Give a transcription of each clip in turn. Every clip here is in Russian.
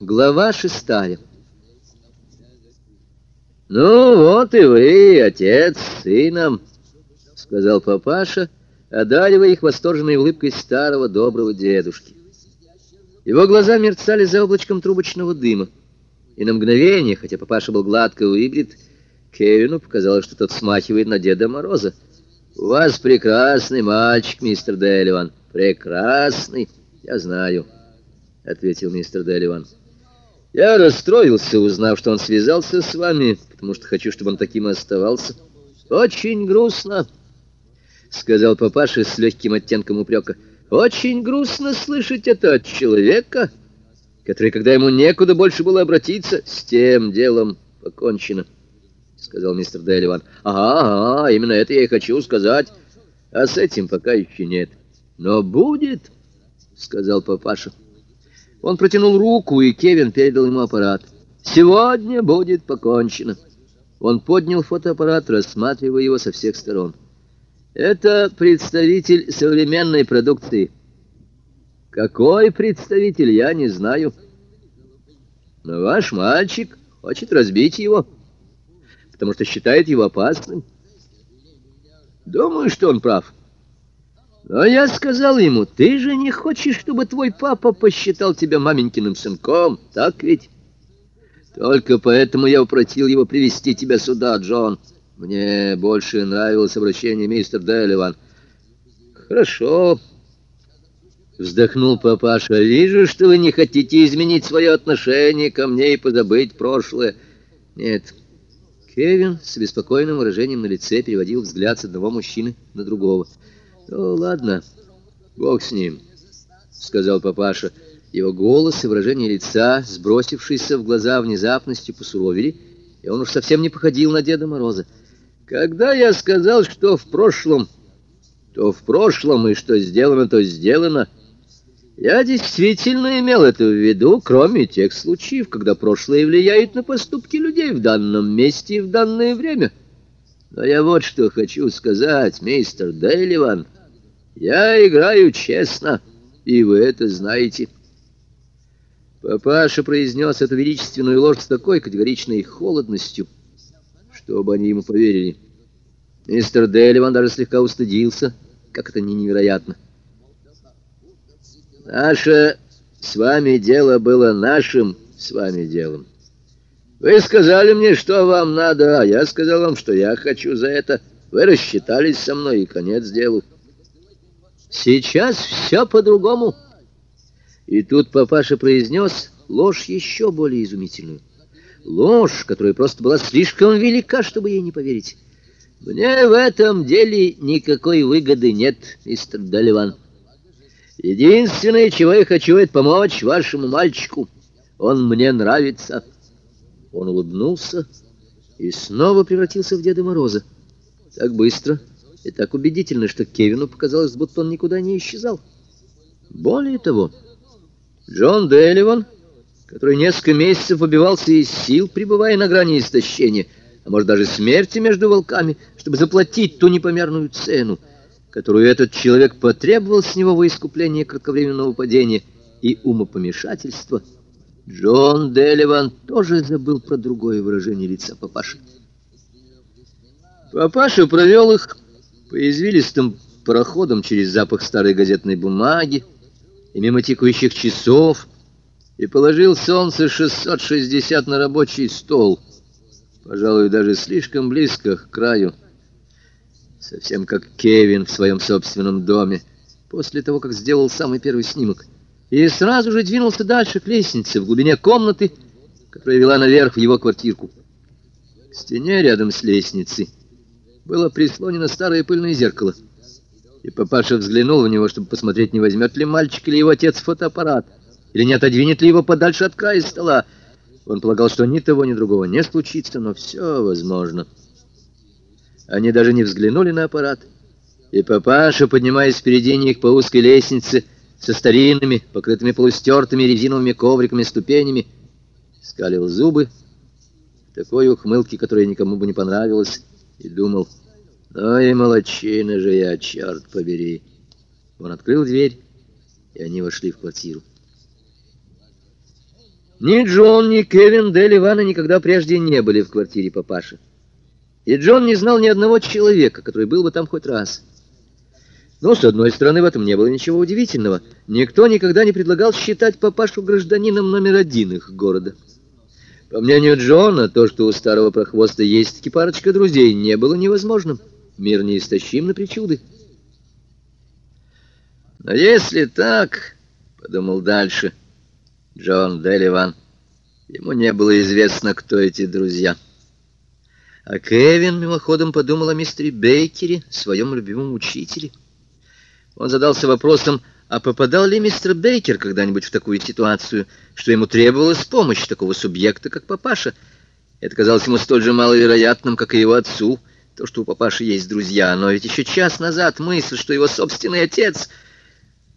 Глава шестая «Ну, вот и вы, отец сыном», — сказал папаша, одаривая их восторженной улыбкой старого доброго дедушки. Его глаза мерцали за облачком трубочного дыма, и на мгновение, хотя папаша был гладко выбрит, Кевину показалось, что тот смахивает на Деда Мороза. «У вас прекрасный мальчик, мистер Делливан, прекрасный, я знаю», — ответил мистер Делливан. Я расстроился, узнав, что он связался с вами, потому что хочу, чтобы он таким и оставался. Очень грустно, — сказал папаша с легким оттенком упрека. Очень грустно слышать это от человека, который, когда ему некуда больше было обратиться, с тем делом покончено, — сказал мистер Делливан. Ага, ага, именно это я и хочу сказать. А с этим пока еще нет. Но будет, — сказал папаша. Он протянул руку, и Кевин передал ему аппарат. «Сегодня будет покончено». Он поднял фотоаппарат, рассматривая его со всех сторон. «Это представитель современной продукции». «Какой представитель, я не знаю». «Но ваш мальчик хочет разбить его, потому что считает его опасным». «Думаю, что он прав». Но я сказал ему, ты же не хочешь, чтобы твой папа посчитал тебя маменькиным сынком, так ведь? Только поэтому я упротил его привести тебя сюда, Джон. Мне больше нравилось обращение мистер Делливан. Хорошо, вздохнул папаша. Вижу, что вы не хотите изменить свое отношение ко мне и позабыть прошлое. Нет. Кевин с беспокойным выражением на лице переводил взгляд с одного мужчины на другого. «Ну, ладно, бог с ним», — сказал папаша. Его голос и выражение лица, сбросившиеся в глаза внезапностью, посуровили, и он уж совсем не походил на Деда Мороза. «Когда я сказал, что в прошлом, то в прошлом, и что сделано, то сделано, я действительно имел это в виду, кроме тех случаев, когда прошлое влияет на поступки людей в данном месте и в данное время. Но я вот что хочу сказать, мистер Дейливан». Я играю честно, и вы это знаете. Папаша произнес эту величественную ложь с такой категоричной холодностью, чтобы они ему поверили. Мистер Делливан даже слегка устыдился, как это не невероятно. Наше с вами дело было нашим с вами делом. Вы сказали мне, что вам надо, а я сказал вам, что я хочу за это. Вы рассчитались со мной, и конец делу. Сейчас все по-другому. И тут папаша произнес ложь еще более изумительную. Ложь, которая просто была слишком велика, чтобы ей не поверить. Мне в этом деле никакой выгоды нет, мистер Далливан. Единственное, чего я хочу, это помочь вашему мальчику. Он мне нравится. Он улыбнулся и снова превратился в Деда Мороза. Так быстро и так убедительно, что Кевину показалось, будто он никуда не исчезал. Более того, Джон Делливан, который несколько месяцев убивался из сил, пребывая на грани истощения, а может даже смерти между волками, чтобы заплатить ту непомерную цену, которую этот человек потребовал с него во искупление кратковременного падения и умопомешательства, Джон Делливан тоже забыл про другое выражение лица папаши. Папаша провел их по извилистым проходам через запах старой газетной бумаги и мимо текущих часов, и положил солнце 660 на рабочий стол, пожалуй, даже слишком близко к краю, совсем как Кевин в своем собственном доме, после того, как сделал самый первый снимок, и сразу же двинулся дальше к лестнице в глубине комнаты, которая вела наверх в его квартирку. К стене рядом с лестницей было прислонено старое пыльное зеркало. И папаша взглянул в него, чтобы посмотреть, не возьмет ли мальчик или его отец фотоаппарат, или не отодвинет ли его подальше от края стола. Он полагал, что ни того, ни другого не случится, но все возможно. Они даже не взглянули на аппарат. И папаша, поднимаясь впереди них по узкой лестнице, со старинными, покрытыми полустертыми резиновыми ковриками ступенями, скалил зубы, такой ухмылки, которая никому бы не понравилась, и думал, ну и молодчина же я, черт побери. Он открыл дверь, и они вошли в квартиру. Ни Джон, ни Кевин Дель Ивана никогда прежде не были в квартире папаши. И Джон не знал ни одного человека, который был бы там хоть раз. Но, с одной стороны, в этом не было ничего удивительного. Никто никогда не предлагал считать папашу гражданином номер один их города. По мнению Джона, то, что у старого прохвоста есть таки парочка друзей, не было невозможным. Мир неистощим на причуды. Но если так, — подумал дальше Джон Деливан, — ему не было известно, кто эти друзья. А Кевин мимоходом подумал о мистере Бейкере, своем любимом учителе. Он задался вопросом, а попадал ли мистер Бейкер когда-нибудь в такую ситуацию, что ему требовалась помощь такого субъекта, как папаша? Это казалось ему столь же маловероятным, как и его отцу, то, что у папаши есть друзья. Но ведь еще час назад мысль, что его собственный отец...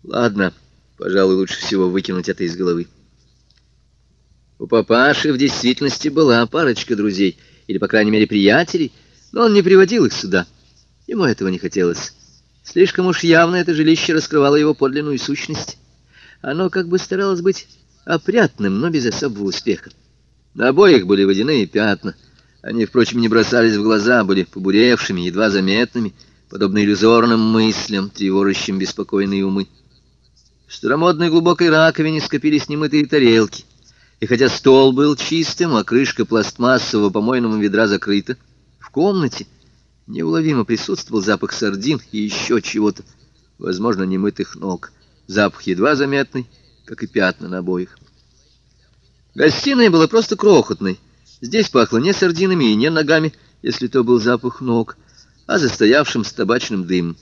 Ладно, пожалуй, лучше всего выкинуть это из головы. У папаши в действительности была парочка друзей, или, по крайней мере, приятелей, но он не приводил их сюда. Ему этого не хотелось. Слишком уж явно это жилище раскрывало его подлинную сущность. Оно как бы старалось быть опрятным, но без особого успеха. На обоих были водяные пятна. Они, впрочем, не бросались в глаза, были побуревшими, едва заметными, подобно иллюзорным мыслям, тревожащим беспокойные умы. В старомодной глубокой раковине скопились немытые тарелки. И хотя стол был чистым, а крышка пластмассового помойного ведра закрыта, в комнате Неуловимо присутствовал запах сардин и еще чего-то, возможно, немытых ног. Запах едва заметный, как и пятна на обоих. Гостиная была просто крохотной. Здесь пахло не сардинами и не ногами, если то был запах ног, а застоявшим с табачным дымом.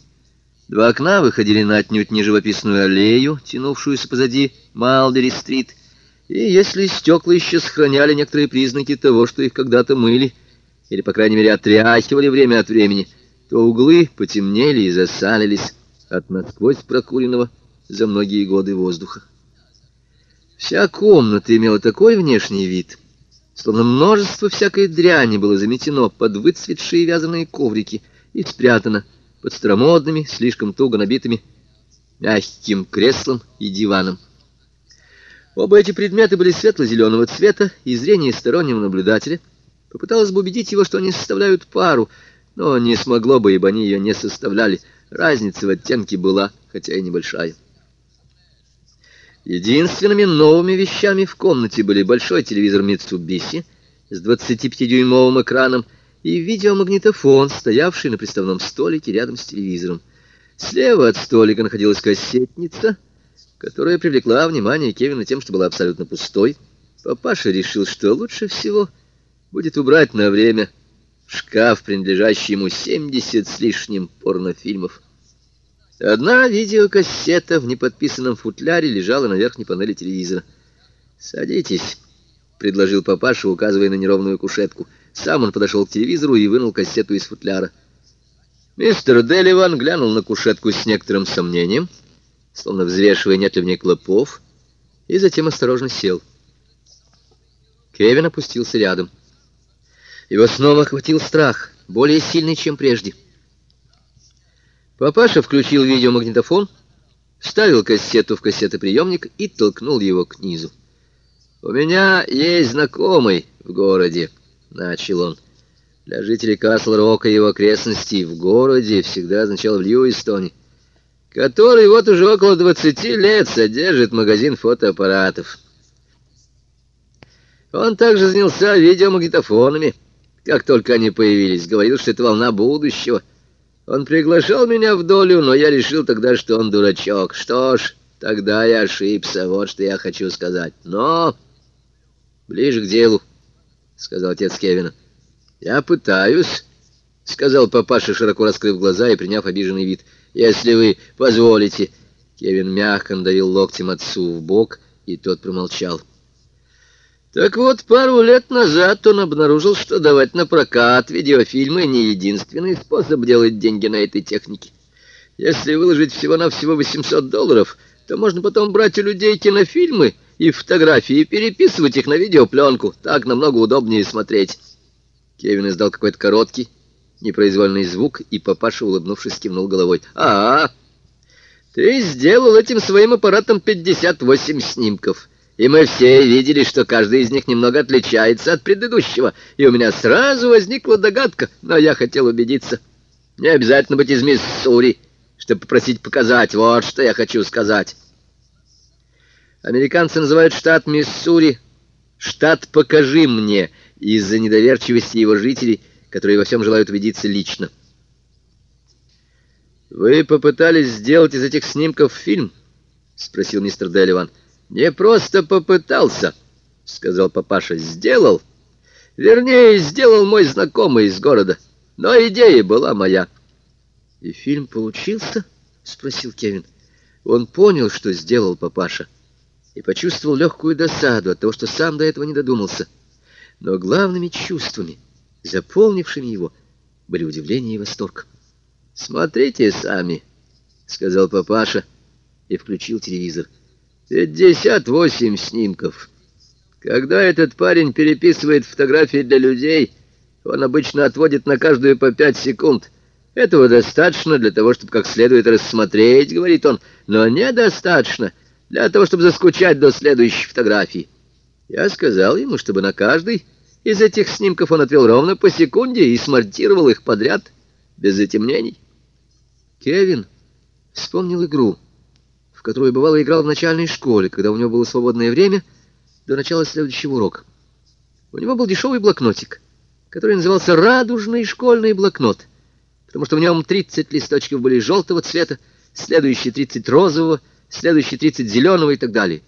Два окна выходили на отнюдь не живописную аллею, тянувшуюся позади Малбери-стрит, и если стекла еще сохраняли некоторые признаки того, что их когда-то мыли, или, по крайней мере, отряхивали время от времени, то углы потемнели и засалились от насквозь прокуренного за многие годы воздуха. Вся комната имела такой внешний вид, словно множество всякой дряни было заметено под выцветшие вязаные коврики и спрятано под старомодными, слишком туго набитыми мягким креслом и диваном. Оба эти предметы были светло-зеленого цвета, и зрение стороннего наблюдателя — Попыталась бы убедить его, что они составляют пару, но не смогло бы, ибо они ее не составляли. Разница в оттенке была, хотя и небольшая. Единственными новыми вещами в комнате были большой телевизор Mitsubishi с 25-дюймовым экраном и видеомагнитофон, стоявший на приставном столике рядом с телевизором. Слева от столика находилась кассетница, которая привлекла внимание Кевина тем, что была абсолютно пустой. Папаша решил, что лучше всего будет убрать на время шкаф, принадлежащий ему 70 с лишним порнофильмов. Одна видеокассета в неподписанном футляре лежала на верхней панели телевизора. «Садитесь», — предложил папаша, указывая на неровную кушетку. Сам он подошел к телевизору и вынул кассету из футляра. Мистер Деливан глянул на кушетку с некоторым сомнением, словно взвешивая, нет ли в ней клопов, и затем осторожно сел. Кевин опустился рядом. — его снова охватил страх, более сильный, чем прежде. Папаша включил видеомагнитофон, вставил кассету в кассетоприемник и толкнул его к низу. «У меня есть знакомый в городе», — начал он. Для жителей Касл-Рока и его окрестностей в городе всегда означал в Льюистоне, который вот уже около двадцати лет содержит магазин фотоаппаратов. Он также занялся видеомагнитофонами, как только они появились, говорил, что это волна будущего. Он приглашал меня в долю, но я решил тогда, что он дурачок. Что ж, тогда я ошибся, вот что я хочу сказать. Но ближе к делу, — сказал отец Кевина. Я пытаюсь, — сказал папаша, широко раскрыв глаза и приняв обиженный вид. Если вы позволите. Кевин мягко надавил локтем отцу в бок, и тот промолчал. — так вот, пару лет назад он обнаружил, что давать на прокат видеофильмы не единственный способ делать деньги на этой технике. Если выложить всего-навсего 800 долларов, то можно потом брать у людей кинофильмы и фотографии и переписывать их на видеопленку. Так намного удобнее смотреть. Кевин издал какой-то короткий, непроизвольный звук, и папаша, улыбнувшись, кивнул головой. «А, -а ты сделал этим своим аппаратом 58 снимков» и мы все видели, что каждый из них немного отличается от предыдущего, и у меня сразу возникла догадка, но я хотел убедиться. Не обязательно быть из Миссури, чтобы попросить показать. Вот что я хочу сказать. Американцы называют штат Миссури штат «Покажи мне» из-за недоверчивости его жителей, которые во всем желают убедиться лично. «Вы попытались сделать из этих снимков фильм?» — спросил мистер Делливан. «Не просто попытался», — сказал папаша. «Сделал. Вернее, сделал мой знакомый из города. Но идея была моя». «И фильм получился?» — спросил Кевин. Он понял, что сделал папаша, и почувствовал легкую досаду от того, что сам до этого не додумался. Но главными чувствами, заполнившими его, были удивление и восторг. «Смотрите сами», — сказал папаша и включил телевизор. Пятьдесят восемь снимков. Когда этот парень переписывает фотографии для людей, он обычно отводит на каждую по пять секунд. Этого достаточно для того, чтобы как следует рассмотреть, говорит он, но недостаточно для того, чтобы заскучать до следующей фотографии. Я сказал ему, чтобы на каждый из этих снимков он отвел ровно по секунде и смонтировал их подряд, без затемнений. Кевин вспомнил игру в которую бывало играл в начальной школе, когда у него было свободное время до начала следующего урока. У него был дешевый блокнотик, который назывался «Радужный школьный блокнот», потому что в нем 30 листочков были желтого цвета, следующие 30 розового, следующие 30 зеленого и так далее.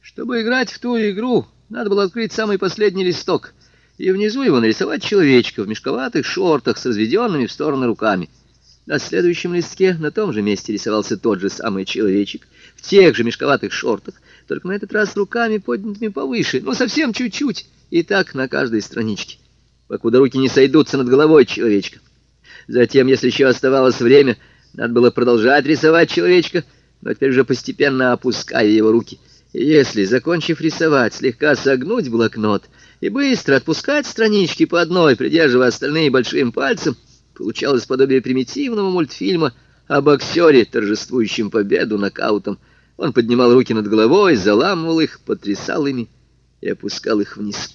Чтобы играть в ту игру, надо было открыть самый последний листок и внизу его нарисовать человечка в мешковатых шортах с разведенными в стороны руками — на следующем листке на том же месте рисовался тот же самый человечек, в тех же мешковатых шортах, только на этот раз руками поднятыми повыше, но совсем чуть-чуть, и так на каждой страничке, покуда руки не сойдутся над головой человечка. Затем, если еще оставалось время, надо было продолжать рисовать человечка, но теперь уже постепенно опуская его руки. Если, закончив рисовать, слегка согнуть блокнот и быстро отпускать странички по одной, придерживая остальные большим пальцем, Получалось подобие примитивного мультфильма о боксере, торжествующем победу нокаутом. Он поднимал руки над головой, заламывал их, потрясал ими и опускал их вниз.